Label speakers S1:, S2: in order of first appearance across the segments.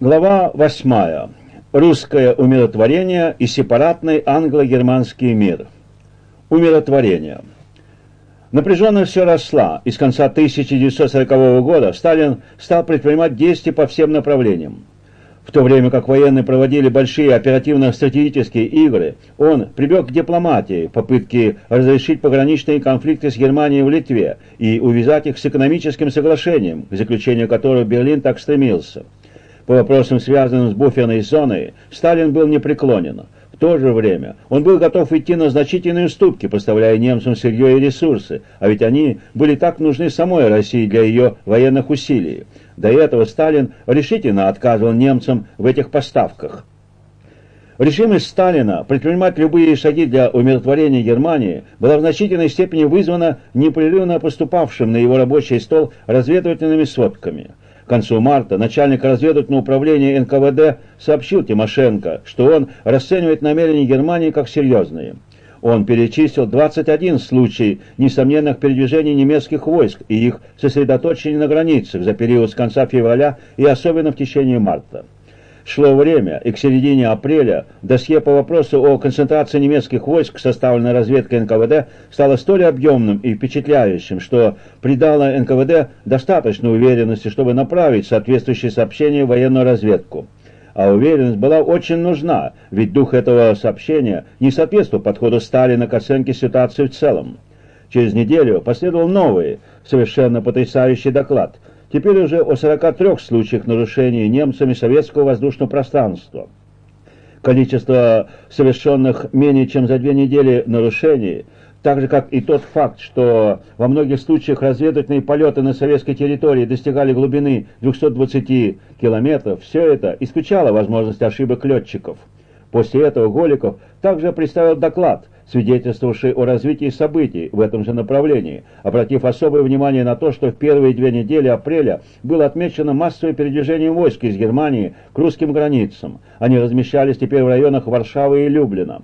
S1: Глава 8. Русское умиротворение и сепаратный англо-германский мир. Умиротворение. Напряженность все росла, и с конца 1940 года Сталин стал предпринимать действия по всем направлениям. В то время как военные проводили большие оперативно-стратегические игры, он прибег к дипломатии, попытке разрешить пограничные конфликты с Германией в Литве и увязать их с экономическим соглашением, к заключению которого Берлин так стремился. По вопросам, связанным с буферной зоной, Сталин был непреклонен. В то же время он был готов идти на значительные уступки, поставляя немцам сырье и ресурсы, а ведь они были так нужны самой России для ее военных усилий. До этого Сталин решительно отказывал немцам в этих поставках. Решимость Сталина предпринимать любые шаги для умиротворения Германии была в значительной степени вызвана непрерывно поступавшим на его рабочий стол разведывательными сводками – к концу марта начальник разведывательного управления НКВД сообщил Тимошенко, что он расценивает намерения Германии как серьезные. Он перечислил 21 случай несомненных передвижений немецких войск и их сосредоточения на границах за период с конца февраля и особенно в течение марта. Шло время, и к середине апреля досье по вопросу о концентрации немецких войск, составленное разведкой НКВД, стало столь объемным и впечатляющим, что придало НКВД достаточно уверенности, чтобы направить соответствующие сообщения в военную разведку. А уверенность была очень нужна, ведь дух этого сообщения не соответствовал подходу Сталина к оценке ситуации в целом. Через неделю последовал новый, совершенно потрясающий доклад – Теперь уже о 43 случаях нарушений немцами советского воздушного пространства. Количество совершенных менее чем за две недели нарушений, так же как и тот факт, что во многих случаях разведывательные полеты на советской территории достигали глубины 220 километров, все это исключало возможность ошибок летчиков. После этого Голиков также представил доклад – свидетельствовавший о развитии событий в этом же направлении, обратив особое внимание на то, что в первые две недели апреля было отмечено массовое передвижение войск из Германии к русским границам. Они размещались теперь в районах Варшавы и Люблина.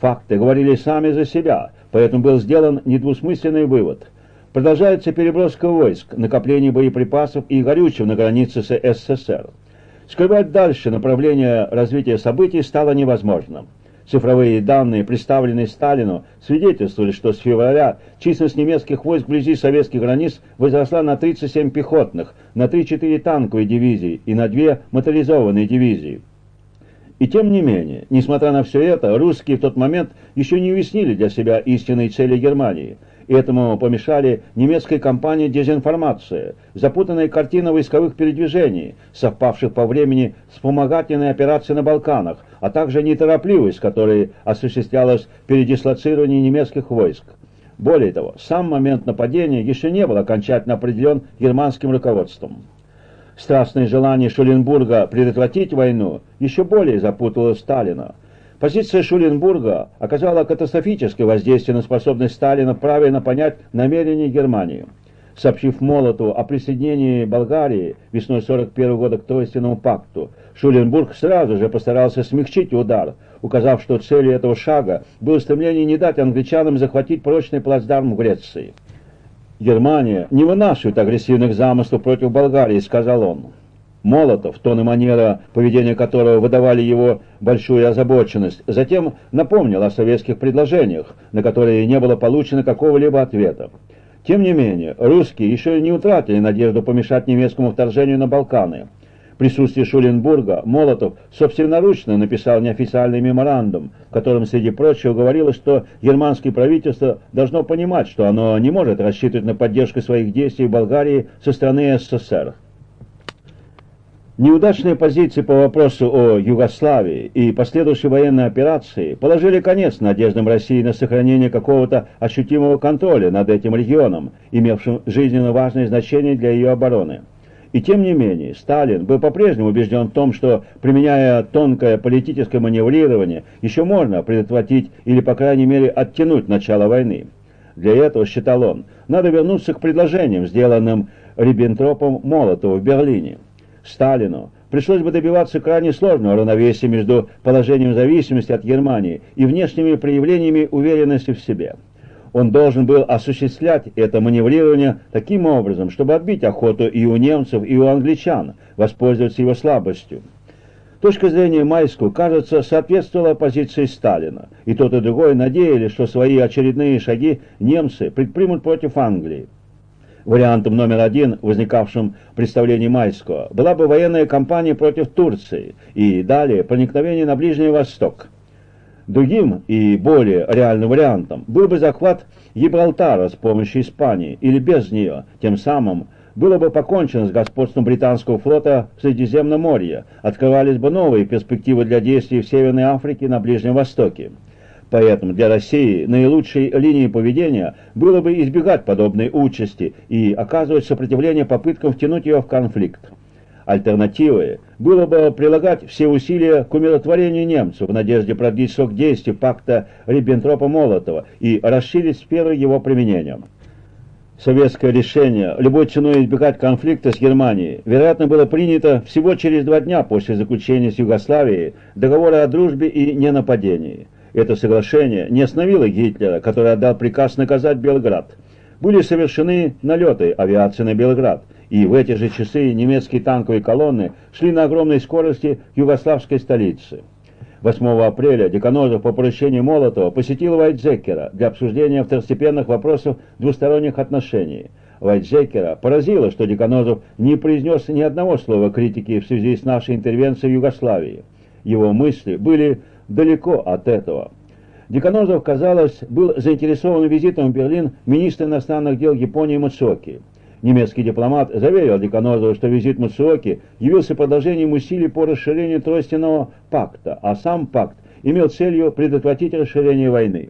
S1: Факты говорили сами за себя, поэтому был сделан недвусмысленный вывод. Продолжается переброска войск, накопление боеприпасов и горючего на границе с СССР. Скрывать дальше направление развития событий стало невозможным. Цифровые данные, представленные Сталину, свидетельствовали, что с февраля численность немецких войск вблизи советских границ возросла на 37 пехотных, на 3-4 танковые дивизии и на 2 моторизованные дивизии. И тем не менее, несмотря на все это, русские в тот момент еще не уяснили для себя истинной цели Германии – Этому помешали немецкая кампания дезинформация, запутанная картина войсковых передвижений, совпавших по времени с вспомогательной операцией на Балканах, а также неторопливость, которой осуществлялось передислоцирование немецких войск. Более того, сам момент нападения еще не был окончательно определен германским руководством. Страстное желание Шуленбурга предотвратить войну еще более запутало Сталина. Позиция Шуленбурга оказала катастрофическое воздействие на способность Сталина правильно понять намерения Германии. Сообщив Молоту о присоединении Болгарии весной 1941 года к Тройственному пакту, Шуленбург сразу же постарался смягчить удар, указав, что целью этого шага было стремление не дать англичанам захватить прочный плацдарм в Греции. «Германия не вынашивает агрессивных замыслов против Болгарии», — сказал он. Молотов, тон и манера поведения которого выдавали его большую озабоченность, затем напомнил о советских предложениях, на которые не было получено какого-либо ответа. Тем не менее, русские еще не утратили надежду помешать немецкому вторжению на Балканы. В присутствии Шуленбурга Молотов собственноручно написал неофициальный меморандум, в котором, среди прочего, говорилось, что германское правительство должно понимать, что оно не может рассчитывать на поддержку своих действий в Болгарии со стороны СССР. Неудачные позиции по вопросу о Югославии и последующей военной операции положили конец надеждам России на сохранение какого-то ощутимого контроля над этим регионом, имевшим жизненно важное значение для ее обороны. И тем не менее, Сталин был по-прежнему убежден в том, что, применяя тонкое политическое маневрирование, еще можно предотвратить или, по крайней мере, оттянуть начало войны. Для этого, считал он, надо вернуться к предложениям, сделанным Риббентропом Молотову в Берлине. Сталину пришлось бы добиваться крайне сложного равновесия между положением зависимости от Германии и внешними проявлениями уверенности в себе. Он должен был осуществлять это маневрирование таким образом, чтобы отбить охоту и у немцев, и у англичан, воспользоваться его слабостью. Точка зрения Майского, кажется, соответствовала позиции Сталина, и тот и другой надеялись, что свои очередные шаги немцы предпримут против Англии. Вариантом номер один, возникавшим в представлении Майского, была бы военная кампания против Турции и далее проникновение на Ближний Восток – Другим и более реальным вариантом был бы захват Гибралтара с помощью Испании или без нее, тем самым было бы покончено с господством британского флота в Средиземном море, открывались бы новые перспективы для действий в Северной Африке и на Ближнем Востоке. Поэтому для России наилучшей линией поведения было бы избегать подобной участи и оказывать сопротивление попыткам втянуть ее в конфликт. Альтернативой было бы прилагать все усилия к умиротворению немцев в надежде продлить срок действия пакта Риббентропа-Молотова и расширить сферы его применения. Советское решение любой ценой избегать конфликта с Германией, вероятно, было принято всего через два дня после заключения с Югославией договора о дружбе и ненападении. Это соглашение не остановило Гитлера, который отдал приказ наказать Белград. Были совершены налеты авиации на Белград – и в эти же часы немецкие танковые колонны шли на огромной скорости к югославской столице. 8 апреля Деканозов по поручению Молотова посетил Вайтзекера для обсуждения второстепенных вопросов двусторонних отношений. Вайтзекера поразило, что Деканозов не произнес ни одного слова критики в связи с нашей интервенцией в Югославии. Его мысли были далеко от этого. Деканозов, казалось, был заинтересован визитом в Берлин министра иностранных дел Японии Мацуоки. Немецкий дипломат заверил Деканозова, что визит Мацуоки явился продолжением усилий по расширению Тростяного пакта, а сам пакт имел целью предотвратить расширение войны.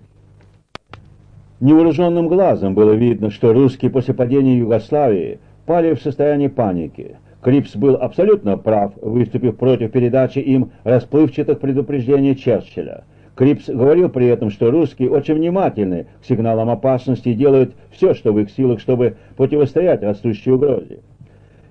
S1: Невооруженным глазом было видно, что русские после падения Югославии впали в состояние паники. Крипс был абсолютно прав, выступив против передачи им расплывчатых предупреждений Черчилля. Крипс говорил при этом, что русские очень внимательны к сигналам опасности и делают все, что в их силах, чтобы противостоять растущей угрозе.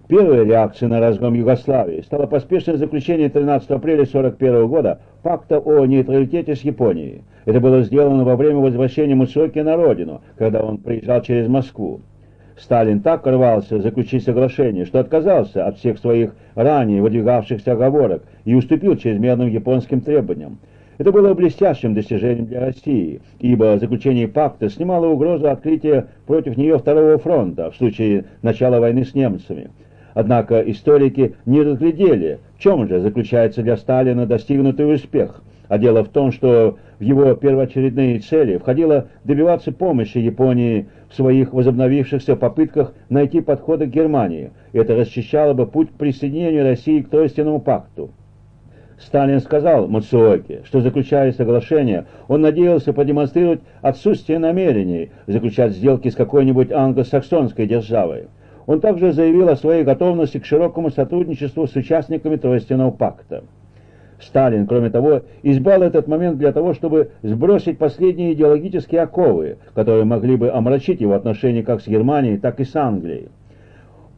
S1: Первой реакцией на разгром Югославии стало поспешное заключение 13 апреля 1941 года пакта о нейтралитете с Японией. Это было сделано во время возвращения Мацуоки на родину, когда он приезжал через Москву. Сталин так рвался заключить соглашение, что отказался от всех своих ранее выдвигавшихся оговорок и уступил чрезмерным японским требованиям. Это было блестящим достижением для России, ибо заключение пакта снимало угрозу открытия против нее второго фронта в случае начала войны с немцами. Однако историки не разглядели, в чем же заключается для Сталина достигнутый успех. А дело в том, что в его первоочередные цели входило добиваться помощи Японии в своих возобновившихся попытках найти подходы к Германии. Это расчищало бы путь к присоединению России к Тройственному пакту. Сталин сказал Мацуоке, что, заключая соглашение, он надеялся продемонстрировать отсутствие намерений заключать сделки с какой-нибудь англосаксонской державой. Он также заявил о своей готовности к широкому сотрудничеству с участниками Тройственного пакта. Сталин, кроме того, избрал этот момент для того, чтобы сбросить последние идеологические оковы, которые могли бы омрачить его отношения как с Германией, так и с Англией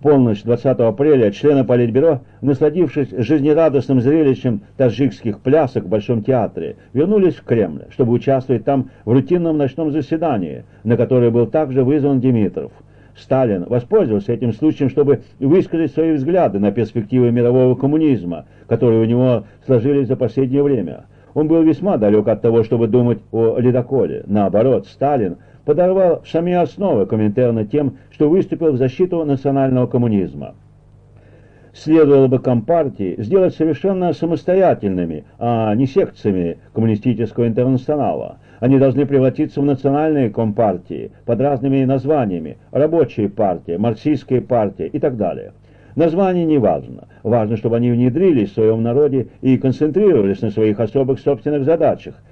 S1: полночь 20 апреля члены Политбюро, насладившись жизнерадостным зрелищем таджикских плясок в Большом театре, вернулись в Кремль, чтобы участвовать там в рутинном ночном заседании, на которое был также вызван Димитров. Сталин воспользовался этим случаем, чтобы высказать свои взгляды на перспективы мирового коммунизма, которые у него сложились за последнее время. Он был весьма далек от того, чтобы думать о ледоколе. Наоборот, Сталин подорвал сами основы Коминтерна тем, что выступил в защиту национального коммунизма. Следовало бы Компартии сделать совершенно самостоятельными, а не секциями коммунистического интернационала. Они должны превратиться в национальные компартии под разными названиями – рабочая партия, марксистская партия и так далее. Название не важно. Важно, чтобы они внедрились в своем народе и концентрировались на своих особых собственных задачах –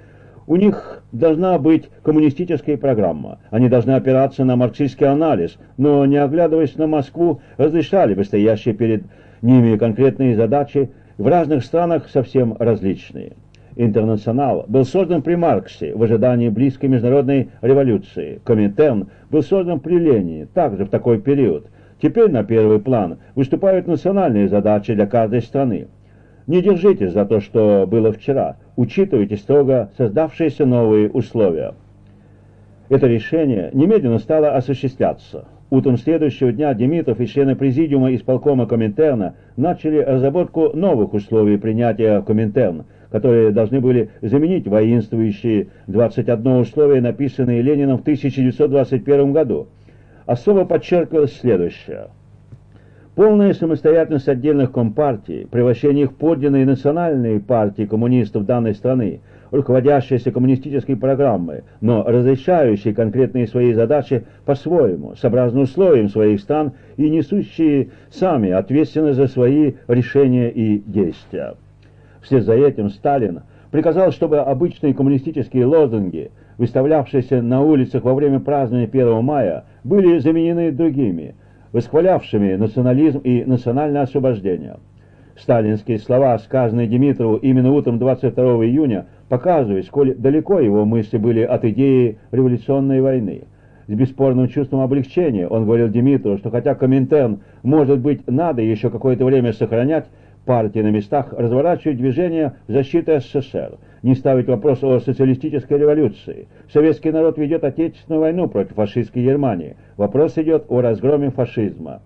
S1: у них должна быть коммунистическая программа. Они должны опираться на марксистский анализ, но, не оглядываясь на Москву, разрешали бы стоящие перед ними конкретные задачи в разных странах совсем различные. Интернационал был создан при Марксе в ожидании близкой международной революции. Коминтерн был создан при Ленине, также в такой период. Теперь на первый план выступают национальные задачи для каждой страны. Не держитесь за то, что было вчера. Учитывайте строго создавшиеся новые условия. Это решение немедленно стало осуществляться. Утром следующего дня Демитов и члены президиума исполкома Коминтерна начали разработку новых условий принятия Коминтерн, которые должны были заменить воинствующие 21 условия, написанные Лениным в 1921 году. Особо подчеркивалось следующее. Полная самостоятельность отдельных компартий, превращение их в подлинные национальные партии коммунистов данной страны – руководящиеся коммунистической программой, но разрешающие конкретные свои задачи по-своему, сообразно условиям своих стран и несущие сами ответственность за свои решения и действия. Вслед за этим Сталин приказал, чтобы обычные коммунистические лозунги, выставлявшиеся на улицах во время празднования 1 мая, были заменены другими, восхвалявшими национализм и национальное освобождение. Сталинские слова, сказанные Димитрову именно утром 22 июня, показывает, сколь далеко его мысли были от идеи революционной войны. С бесспорным чувством облегчения он говорил Димитру, что хотя Коминтерн, может быть, надо еще какое-то время сохранять, партии на местах разворачивать движение защиты СССР, не ставить вопрос о социалистической революции. Советский народ ведет отечественную войну против фашистской Германии. Вопрос идет о разгроме фашизма.